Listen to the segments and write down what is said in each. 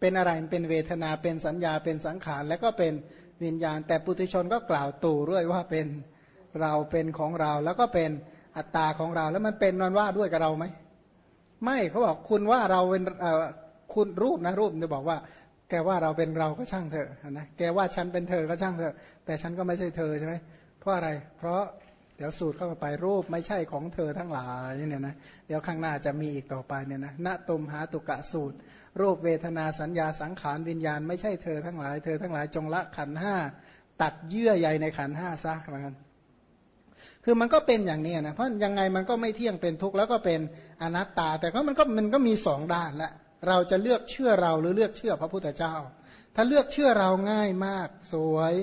เป็นอะไรเป็นเวทนาเป็นสัญญาเป็นสังขาร และก็เป็นวิญญาณ แต่ปุถุชนก็กล่าวตู่ด้วยว่าเป็นเราเป็นของเราแล้วก็เป็นอัตตาของเรา แล้วมันเป็นนอนว่าด้วยกับเราไหมไม่เขาบอกคุณว่าเราเป็นคุณรูปนะรูปจะบอกว่า แกว่าเราเป็นเราก็ช่างเถอะนะแกว่าฉันเป็นเธอก็ช่างเถอะ แต่ฉันก็ไม่ใช่เธอใช่ไหมเพราะอะไร เพราะ ดี๋ยวสูตรเข้าไปรูปไม่ใช่ของเธอทั้งหลายเนี่ยนะเดี๋ยวข้างหน้าจะมีอีกต่อไปเนี่ยนะณตุมหาตุกะสูตร รูปเวทนาสัญญาสังขารวิญญาณไม่ใช่เธอทั้งหลาย เธอทั้งหลายจงละขันห้าตัดเยื่อใยในขันห้าซะเหมือนกันคือมันก็เป็นอย่างนี้นะเพราะยังไงมันก็ไม่เที่ยงเป็นทุกข์แล้วก็เป็นอนัตตา แต่ก็มันก็มันก็มีสองด้านละเราจะเลือกเชื่อเราหรือเลือกเชื่อพระพุทธเจ้า ถ้าเลือกเชื่อเราง่ายมากสวย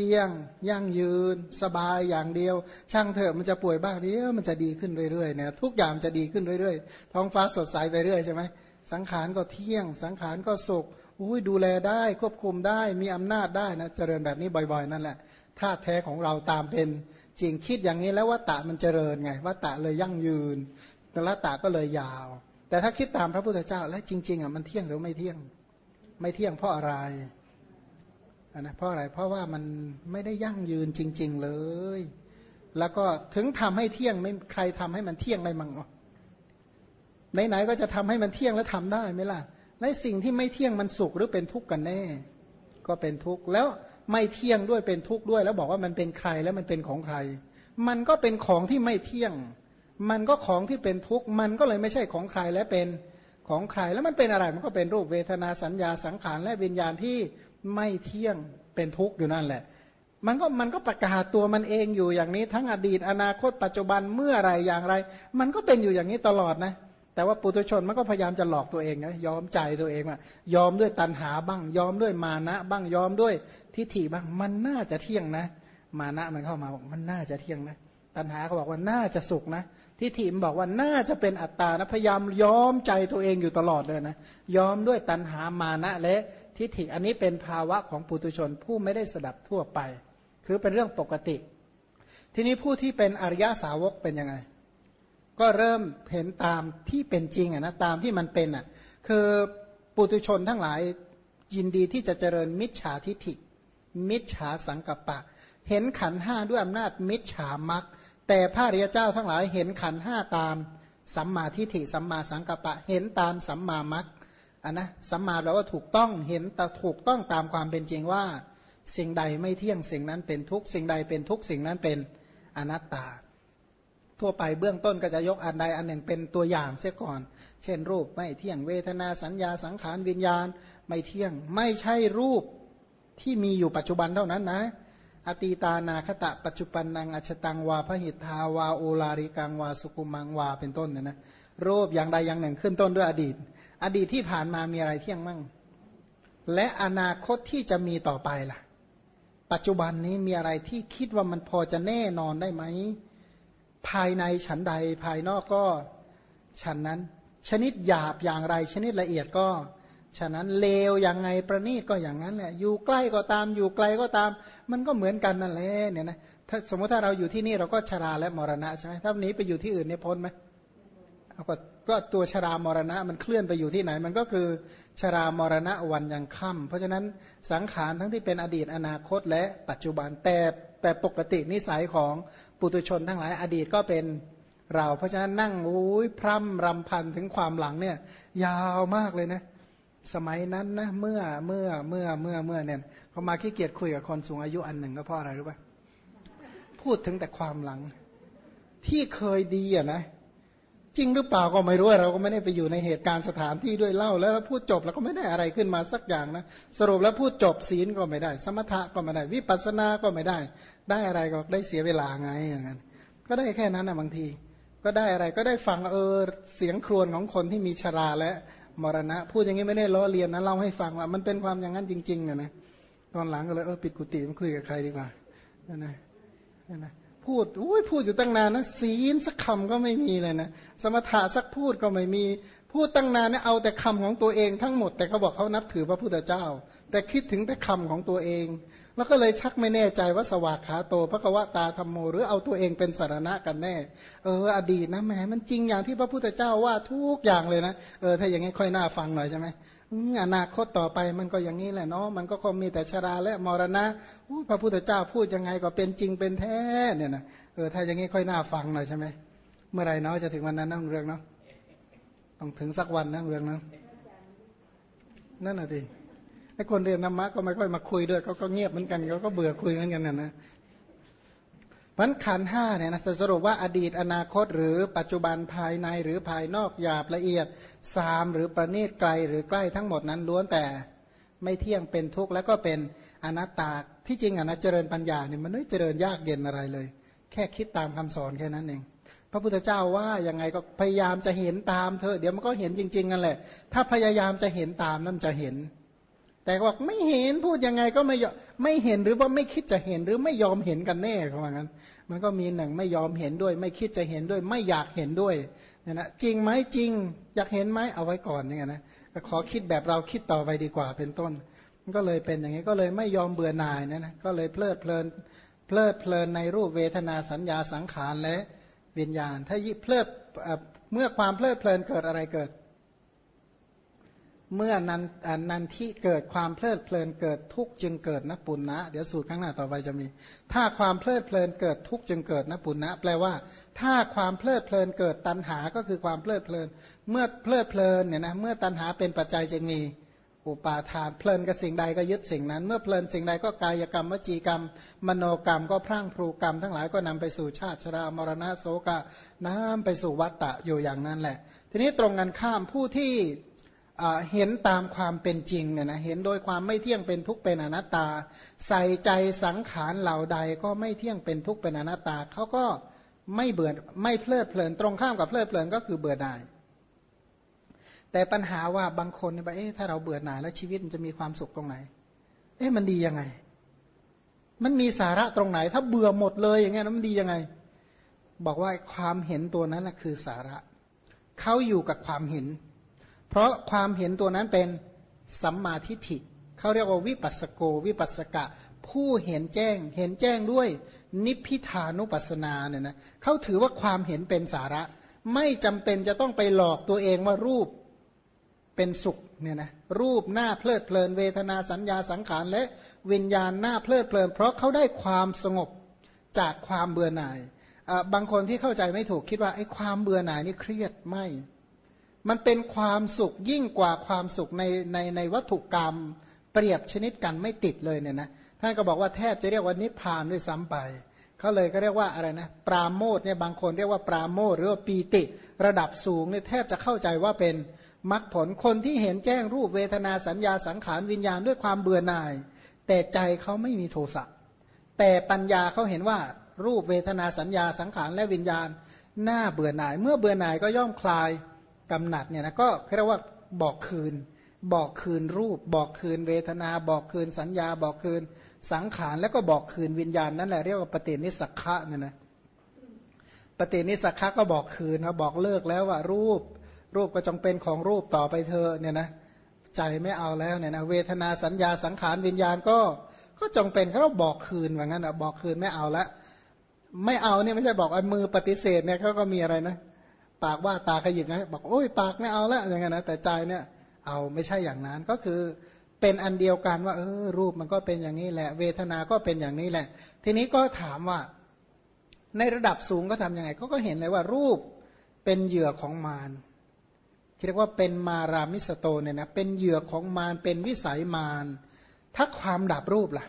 ที่ยงยั่งยืน สบายอย่างเดียว ช่างเถอะมันจะป่วยบ้างเดียวมันจะดีขึ้นเรื่อยๆเนี่ยทุกอย่างจะดีขึ้นเรื่อยๆ ท้องฟ้าสดใสไปเรื่อยใช่ไหมสังขารก็เที่ยง สังขารก็สุขอุ้ยดูแลได้ควบคุมได้มีอำนาจได้นะเจริญแบบนี้บ่อยๆ นั่นแหละธาตุแท้ของเราตามเป็นจริงคิดอย่างนี้แล้ววัตตะมันเจริญไงวัตตะเลยยั่งยืนแต่ละตะก็เลยยาว แต่ถ้าคิดตามพระพุทธเจ้าแล้วจริงๆอะมันเที่ยงหรือไม่เที่ยง ไม่เที่ยงเพราะอะไร นะเพราะอะไรเพราะว่ามันไม่ได้ยั่งยืนจริง ๆเลย แล้วก็ถึงทำให้เที่ยงไม่ใครทำให้มันเที่ยงได้มั่งไหนๆก็จะทำให้มันเที่ยงแล้วทำได้ไหมล่ะในสิ่งที่ไม่เที่ยงมันสุขหรือเป็นทุกข์กันแน่ ก็เป็นทุกข์แล้วไม่เที่ยงด้วยเป็นทุกข์ด้วย แล้วบอกว่ามันเป็นใครแล้วมันเป็นของใคร มันก็เป็นของที่ไม่เที่ยง มันก็ของที่เป็นทุกข์มันก็เลยไม่ใช่ของใครและเป็นของใครแล้วมันเป็นอะไรมันก็เป็นรูปเวทนาสัญญาสังขารและวิญญาณที่ ไม่เที่ยงเป็นทุกข์อยู่นั่นแหละ มันก็มันก็ประกาศตัวมันเองอยู่อย่างนี้ ทั้งอดีตอนาคตปัจจุบันเมื่อไรอย่างไร มันก็เป็นอยู่อย่างนี้ตลอดนะแต่ว่าปุถุชนมันก็พยายามจะหลอกตัวเองนะยอมใจตัวเองว่ายอมด้วยตัณหาบ้าง ยอมด้วยมานะ บ้างยอมด้วยทิฏฐิบ้าง มันน่าจะเที่ยงนะ มานะมันเข้ามาบอกมันน่าจะเที่ยงนะ ตัณหาก็บอกว่าน่าจะสุขนะ ทิฏฐิมันบอกว่าน่าจะเป็นอัตตานะพยายามยอมใจตัวเองอยู่ตลอดเลยนะ ยอมด้วยตัณหามานะและ ทิฏฐิอันนี้เป็นภาวะของปุถุชนผู้ไม่ได้สดับทั่วไป คือเป็นเรื่องปกติ ทีนี้ผู้ที่เป็นอริยสาวกเป็นยังไง ก็เริ่มเห็นตามที่เป็นจริงอะนะตามที่มันเป็นอะคือปุตุชนทั้งหลายยินดีที่จะเจริญมิจฉาทิฏฐิ มิจฉาสังกัปปะ เห็นขันห้าด้วยอำนาจมิจฉามักแต่พระริยเจ้าทั้งหลายเห็นขันห้าตามสัมมาทิฏฐิสัมมาสังกัปปะเห็นตามสัมมามัก อันนะสัมมาแปลว่าถูกต้องเห็นแต่ถูกต้องตามความเป็นจริงว่า สิ่งใดไม่เที่ยงสิ่งนั้นเป็นทุกสิ่งใดเป็นทุกสิ่งนั้นเป็นอนัตตา ทั่วไปเบื้องต้นก็จะยกอันใดอันหนึ่งเป็นตัวอย่างเสียก่อน เช่น รูปไม่เที่ยงเวทนาสัญญาสังขารวิญญาณไม่เที่ยงไม่ใช่รูปที่มีอยู่ปัจจุบันเท่านั้นนะอตีตานาคตะปัจจุบันนังอัชตังวาพหิทธาวาโอลาริกังวาสุกุมังวาเป็นต้นเนี่ยนะรูปอย่างใดอย่างหนึ่งขึ้นต้นด้วยอดีต อดีตที่ผ่านมามีอะไรเที่ยงมั่ง และอนาคตที่จะมีต่อไปล่ะ ปัจจุบันนี้มีอะไรที่คิดว่ามันพอจะแน่นอนได้ไหม ภายในฉันใดภายนอกก็ฉันนั้น ชนิดหยาบอย่างไร ชนิดละเอียดก็ ฉะนั้นเลวอย่างไงประณีตก็อย่างนั้นแหละอยู่ใกล้ก็ตามอยู่ไกลก็ตาม มันก็เหมือนกันนั่นแหละเนี่ยนะถ้าสมมติถ้าเราอยู่ที่นี่เราก็ชราและมรณะใช่ไหมถ้าหนีไปอยู่ที่อื่นเนี่ยพ้นไหมเอาก็ ก็ตัวชรามรณะมันเคลื่อนไปอยู่ที่ไหน มันก็คือชรามรณะวันยังค่ำเพราะฉะนั้นสังขารทั้งที่เป็นอดีตอนาคต และปัจจุบันแต่แต่ปกตินิสัยของปุตุชนทั้งหลายอดีตก็เป็นเรา เพราะฉะนั้นนั่งอุ้ยพร่ำรำพันถึงความหลังเนี่ยยาวมากเลยนะ สมัยนั้นนะเมื่อเมื่อเมื่อเมื่อเมื่อเนี่ยเขามาขี้เกียจคุยกับคนสูงอายุอันหนึ่งก็เพราะอะไรรู้ป่ะพูดถึงแต่ความหลังที่เคยดีอะนะ จริงหรือเปล่าก็ไม่รู้เราก็ไม่ได้ไปอยู่ในเหตุการณ์สถานที่ด้วยเล่า แล้วพูดจบแล้วก็ไม่ได้อะไรขึ้นมาสักอย่างนะสรุปแล้วพูดจบศีลก็ไม่ได้ สมถะก็ไม่ได้ วิปัสสนาก็ไม่ได้ ได้อะไรก็ได้เสียเวลาไงอย่างนั้นก็ได้แค่นั้นนะบางที ก็ได้อะไรก็ได้ฟังเออเสียงครวญของคนที่มีชราและมรณะ พูดอย่างนี้ไม่ได้ล้อเลียนนะเล่าให้ฟังว่ามันเป็นความอย่างนั้นจริงๆเนี่ยนะตอนหลังก็เลยเออปิดกุฏิมาคุยกับใครดีกว่านั่นนะนั่นนะ พูดอุ้ยพูดอยู่ตั้งนานนะศีลสักคำก็ไม่มีเลยนะสมถะสักพูดก็ไม่มี พูดตั้งนานเนี่ยเอาแต่คำของตัวเองทั้งหมด แต่เขาบอกเขานับถือพระพุทธเจ้า แต่คิดถึงแต่คำของตัวเอง แล้วก็เลยชักไม่แน่ใจว่าสวากขาโตพระกวตาธรรมโม หรือเอาตัวเองเป็นสารณะกันแน่ เออ อดีตนะแหมมันจริงอย่างที่พระพุทธเจ้าว่าทุกอย่างเลยนะเออถ้าอย่างงี้ค่อยน่าฟังหน่อยใช่ไหมอนาคตต่อไปมันก็อย่างนี้แหละเนาะมันก็คงมีแต่ชราและมรณะพระพุทธเจ้าพูดยังไงก็เป็นจริงเป็นแท้เนี่ยนะเออถ้าอย่างนี้ค่อยน่าฟังหน่อยใช่ไหมเมื่อไรเนาะจะถึงวันนั้นนั่งเรื่องเนาะต้องถึงสักวันนั่งเรื่องเนาะนั่นน่ะดิ ไอ้คนเรียนธรรมะก็ไม่ค่อยมาคุยด้วยเขาก็เงียบเหมือนกันเขาก็เบื่อคุยเหมือนกันนะนะมันขันห้าเนี่ยนะสรุปว่าอดีตอนาคต หรือปัจจุบันภายในหรือภายนอกหยาบละเอียดสามหรือประณีตไกลหรือใกล้ทั้งหมดนั้นล้วนแต่ไม่เที่ยงเป็นทุกข์แล้วก็เป็นอนัตตาที่จริงอะนะเจริญปัญญาเนี่ยมันไม่เจริญยากเย็นอะไรเลย แค่คิดตามคำสอนแค่นั้นเองพระพุทธเจ้าว่ายังไงก็พยายามจะเห็นตามเธอเดี๋ยวมันก็เห็นจริงๆกันแหละ ถ้าพยายามจะเห็นตามนั่นจะเห็น แต่บอกไม่เห็นพูดยังไงก็ไม่ไม่เห็นหรือว่าไม่คิดจะเห็นหรือไม่ยอมเห็นกันแน่เขาว่างั้น มันก็มีหนึ่งไม่ยอมเห็นด้วย ไม่คิดจะเห็นด้วย ไม่อยากเห็นด้วยเนี่ยนะจริงไหมจริง อยากเห็นไหมเอาไว้ก่อนนี่ยนะขอคิดแบบเราคิดต่อไปดีกว่าเป็นต้น มันก็เลยเป็นอย่างนี้ก็เลยไม่ยอมเบื่อหน่ายนี่ยนะก็เลยเพลิดเพลินเพลิดเพลินในรูปเวทนาสัญญาสังขารและวิญญาณ ถ้าเพลิดเมื่อความเพลิดเพลินเกิดอะไรเกิด เมื่อนันนันที่เกิดความเพลิดเพลินเกิดทุกจึงเกิดนปุณณะเดี๋ยวสูตรข้างหน้าต่อไปจะมี ถ้าความเพลิดเพลินเกิดทุกจึงเกิดนปุณณะแปลว่า ถ้าความเพลิดเพลินเกิดตัณหาก็คือความเพลิดเพลิน เมื่อเพลิดเพลินเนี่ยนะเมื่อตัณหาเป็นปัจจัยจึงมีอุปาทานเพลินกับสิ่งใดก็ยึดสิ่งนั้น เมื่อเพลินสิ่งใดก็กายกรรมวจีกรรม มโนกรรมก็พรั่งพรูกรรม ทั้งหลายก็นำไปสู่ชาติชรามรณะโสกะน้ำไปสู่วัฏฏะอยู่อย่างนั้นแหละ ทีนี้ตรงกันข้ามผู้ที่ เห็นตามความเป็นจริงเนี่ยนะเห็นโดยความไม่เที่ยงเป็นทุกข์เป็นอนัตตา ใส่ใจสังขารเหล่าใดก็ไม่เที่ยงเป็นทุกข์เป็นอนัตตาเขาก็ไม่เบื่อไม่เพลิดเพลินตรงข้ามกับเพลิดเพลินก็คือเบื่อหน่าย แต่ปัญหาว่าบางคนเนี่ยเอ๊ะถ้าเราเบื่อหน่ายแล้วชีวิตมันจะมีความสุขตรงไหน เอ๊ะมันดียังไง มันมีสาระตรงไหน ถ้าเบื่อหมดเลยอย่างเงี้ยมันดียังไง บอกว่าความเห็นตัวนั้นนะคือสาระเขาอยู่กับความเห็น เพราะความเห็นตัวนั้นเป็นสัมมาทิฏฐิเขาเรียกว่าวิปัสสโกวิปัสสกะ ผู้เห็นแจ้ง เห็นแจ้งด้วย นิพพิทานุปัสนาเนี่ยนะเขาถือว่าความเห็นเป็นสาระ ไม่จำเป็นจะต้องไปหลอกตัวเองว่ารูปเป็นสุขเนี่ยนะรูปหน้าเพลิดเพลินเวทนาสัญญาสังขารและวิญญาณหน้าเพลิดเพลิน เพราะเขาได้ความสงบจากความเบื่อหน่ายบางคนที่เข้าใจไม่ถูกคิดว่าไอ้ความเบื่อหน่ายนี่เครียดไม่ มันเป็นความสุขยิ่งกว่าความสุขในในในวัตถุกรรม เปรียบชนิดกันไม่ติดเลยเนี่ยนะท่านก็บอกว่าแทบจะเรียกว่านิพพานด้วยซ้ำไปเขาเลยก็เรียกว่าอะไรนะปราโมทเนี่ยบางคนเรียกว่าปราโมทหรือว่าปีติระดับสูงเนี่ยแทบจะเข้าใจว่าเป็นมรรคผลคนที่เห็นแจ้งรูปเวทนาสัญญาสังขารวิญญาณด้วยความเบื่อหน่าย แต่ใจเขาไม่มีโทสะแต่ปัญญาเขาเห็นว่ารูปเวทนาสัญญาสังขารและวิญญาณหน้าเบื่อหน่าย เมื่อเบื่อหน่ายก็ย่อมคลาย กำหนัดเนี่ยนะก็เรียกว่าบอกคืน บอกคืนรูป บอกคืนเวทนา บอกคืนสัญญา บอกคืนสังขารแล้วก็บอกคืนวิญญาณนั่นแหละเรียกว่าปฏินิสักขะเนี่ยนะปฏินิสักขะก็บอกคืนนะบอกเลิกแล้วว่ารูป รูปก็จงเป็นของรูปต่อไปเธอเนี่ยนะใจไม่เอาแล้วเนี่ยนะเวทนาสัญญาสังขารวิญญาณก็ก็จงเป็นเขาบอกคืนว่างั้นอะบอกคืนไม่เอาละไม่เอาเนี่ยไม่ใช่บอกไอ้มือปฏิเสธเนี่ยเขาก็มีอะไรนะ ปากว่าตาขยิบนะบอกโอ้ยปากไม่เอาละอย่างเงี้ยนะแต่ใจเนี่ยเอาไม่ใช่อย่างนั้นก็คือเป็นอันเดียวกันว่าเออรูปมันก็เป็นอย่างนี้แหละ เวทนาก็เป็นอย่างนี้แหละ ทีนี้ก็ถามว่า ในระดับสูงก็ทํำยังไงเขาก็เห็นเลยว่ารูปเป็นเหยื่อของมารเรียกว่าเป็นมารามิสโตเนี่ยนะเป็นเหยื่อของมารเป็นวิสัยมารถ้าความดับรูปล่ะ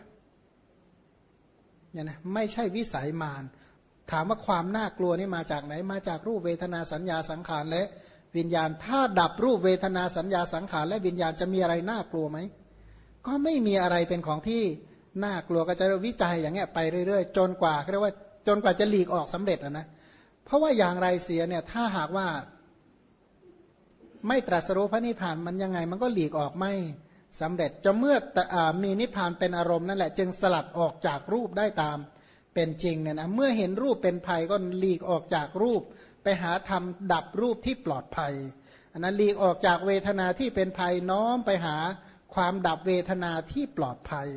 เนี่ยนะไม่ใช่วิสัยมาร ถามว่าความน่ากลัวนี่มาจากไหน มาจากรูปเวทนาสัญญาสังขารและวิญญาณ ถ้าดับรูปเวทนาสัญญาสังขารและวิญญาณจะมีอะไรน่ากลัวไหม ก็ไม่มีอะไรเป็นของที่น่ากลัวก็จะวิจัยอย่างเงี้ยไปเรื่อย ๆ จนกว่าเรียกว่าจนกว่าจะหลีกออกสำเร็จนะ เพราะว่าอย่างไรเสียเนี่ยถ้าหากว่า ไม่ตรัสรู้พระนิพพานมันยังไง มันก็หลีกออกไม่สำเร็จ จะเมื่อมีนิพพานเป็นอารมณ์นั่นแหละ จึงสลัดออกจากรูปได้ตาม เป็นจริงเนี่ยนะเมื่อเห็นรูปเป็นภัยก็หลีกออกจากรูป ไปหาทำดับรูปที่ปลอดภัยอันนั้นหลีกออกจากเวทนาที่เป็นภัยน้อมไปหาความดับเวทนาที่ปลอดภัย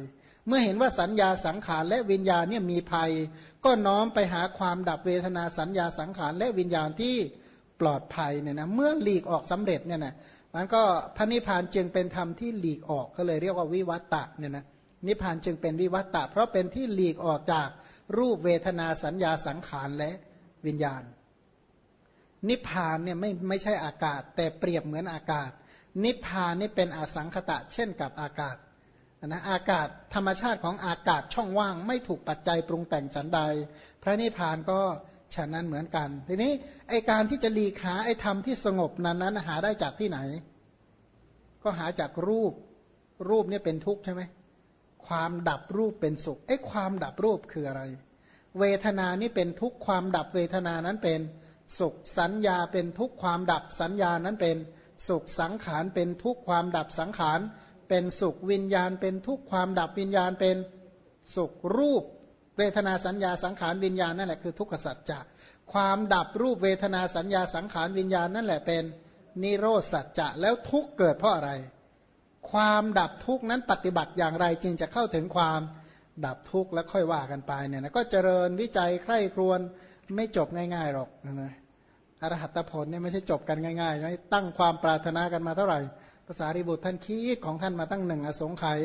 เมื่อเห็นว่าสัญญาสังขารและวิญญาณเนี่ยมีภัย ก็น้อมไปหาความดับเวทนาสัญญาสังขารและวิญญาณที่ปลอดภัยเนี่ยนะเมื่อหลีกออกสำเร็จเนี่ยนะมันก็พระนิพพานจึงเป็นธรรมที่หลีกออกก็เลยเรียกว่าวิวัตตะเนี่ยนะนิพพานจึงเป็นวิวัตตะเพราะเป็นที่หลีกออกจาก รูปเวทนาสัญญาสังขารและวิญญาณ นิพพานเนี่ยไม่ไม่ใช่อากาศ แต่เปรียบเหมือนอากาศ นิพพานนี่เป็นอสังขตะ เช่นกับอากาศนะอากาศธรรมชาติของอากาศช่องว่าง ไม่ถูกปัจจัยปรุงแต่งฉันใด พระนิพพานก็ฉะนั้นเหมือนกัน ทีนี้ไอการที่จะหลีขาไอธรรมที่สงบนั้นนั้นหาได้จากที่ไหน ก็หาจากรูปรูปเนี่ยเป็นทุกข์ใช่ไหม ความดับรูปเป็นสุขไอ้ความดับรูปคืออะไร เวทนานี่เป็นทุกความดับเวทนานั้นเป็นสุขสัญญาเป็นทุกความดับสัญญานั้นเป็นสุขสังขารเป็นทุกความดับสังขารเป็นสุขวิญญาณ เป็นทุกความดับวิญญาณเป็นสุขรูป เวทนาสัญญาสังขารวิญญาณนั่นแหละคือทุกขสัจจะความดับรูปเวทนาสัญญาสังขารวิญญาณนั่นแหละเป็นนิโรธสัจจะแล้วทุกเกิดเพราะอะไร ความดับทุกข์นั้นปฏิบัติอย่างไรจึงจะเข้าถึงความดับทุกข์แล้วค่อยว่ากันไปเนี่ยนะก็เจริญวิจัยใคร่ครวญไม่จบง่ายๆหรอกนะอรหัตผลเนี่ยไม่ใช่จบกันง่ายๆไม่ตั้งความปรารถนากันมาเท่าไหร่ภาษาริบุตรท่านคิดของท่านมาตั้งหนึ่งอสงไขย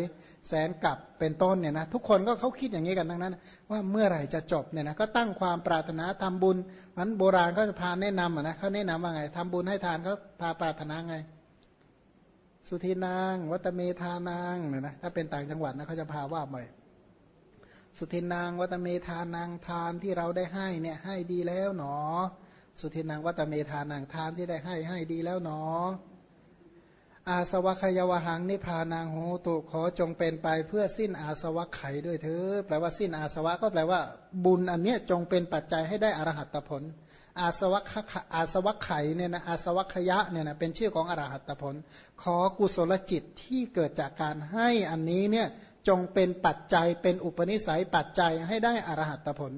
แสนกับเป็นต้นเนี่ยนะทุกคนก็เขาคิดอย่างนี้กันทั้งนั้น ว่าเมื่อไหร่จะจบเนี่ยนะก็ตั้งความปรารถนาทำบุญมันโบราณก็จะพาแนะนำนะเขาแนะนำว่าไงทำบุญให้ทานเขาพาปรารถนาไง สุธีนาง วัตเมธานางเนี่ยนะถ้าเป็นต่างจังหวัดนะเขาจะพาว่าบ่อยสุทินาง วัตเมธานางทานที่เราได้ให้เนี่ยให้ดีแล้วหนอ สุทินางวัตเมธานางทานที่ได้ให้ให้ดีแล้วหนอ อาสวัคยวหังนิพานางโหตุขอจงเป็นไปเพื่อสิ้นอาสวัคไขด้วยเถอแปลว่าสิ้นอาสวะก็แปลว่า บุญอันเนี้ยจงเป็นปัจจัยให้ได้อรหัตผล อาสวัคอาสวัคไขเนี่ยนะอาสวัคยะเนี่ยนะเป็นชื่อของอรหัตผล ขอกุศลจิตที่เกิดจากการให้อันนี้เนี่ยจงเป็นปัจจัยเป็นอุปนิสัยปัจจัยให้ได้อรหัตผล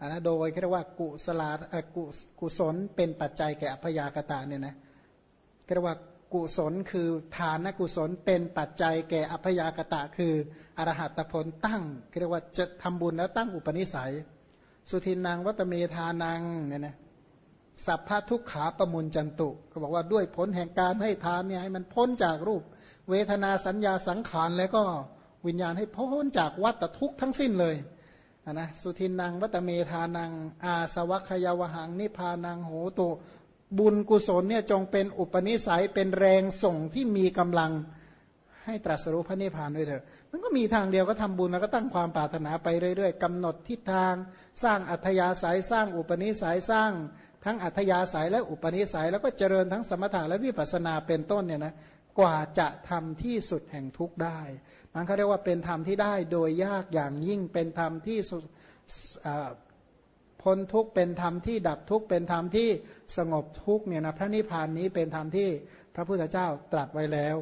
อันนะโดยเรียกว่ากุศลากุกุศลเป็นปัจจัยแก่อพยากตาเนี่ยนะเรียกว่ากุศลคือทานกุศลเป็นปัจจัยแก่อพยากตะคืออรหัตผลตั้งเรียกว่าจะทำบุญแล้วตั้งอุปนิสัย สุทินางวัตเมธานังเนี่ยนะสัพพะทุกขาประมุลจันตุ ก็บอกว่าด้วยผลแห่งการให้ทานเนี่ยให้มันพ้นจากรูป เวทนาสัญญาสังขารแล้วก็วิญญาณให้พ้นจากวัตทุกข์ทั้งสิ้นเลยนะสุทินางวัตเมธานัง อาสวัคยาวหังนิพานังโหตุบุญกุศลเนี่ยจงเป็นอุปนิสัยเป็นแรงส่งที่มีกำลังให้ตรัสรู้พระนิพพานด้วยเถอะ มันก็มีทางเดียวก็ทำบุญแล้วก็ตั้งความปรารถนาไปเรื่อยๆกำหนดทิศทาง สร้างอัธยาศัยสร้างอุปนิสัยสร้างทั้งอัธยาศัยและอุปนิสัย แล้วก็เจริญทั้งสมถะและวิปัสสนาเป็นต้นเนี่ยนะกว่าจะทำที่สุดแห่งทุกข์ได้ มันเขาเรียกว่าเป็นธรรมที่ได้โดยยากอย่างยิ่งเป็นธรรมที่พ้นทุกข์เป็นธรรมที่ดับทุกข์เป็นธรรมที่สงบทุกข์เนี่ยนะพระนิพพานนี้เป็นธรรมที่พระพุทธเจ้าตรัสไว้แล้ว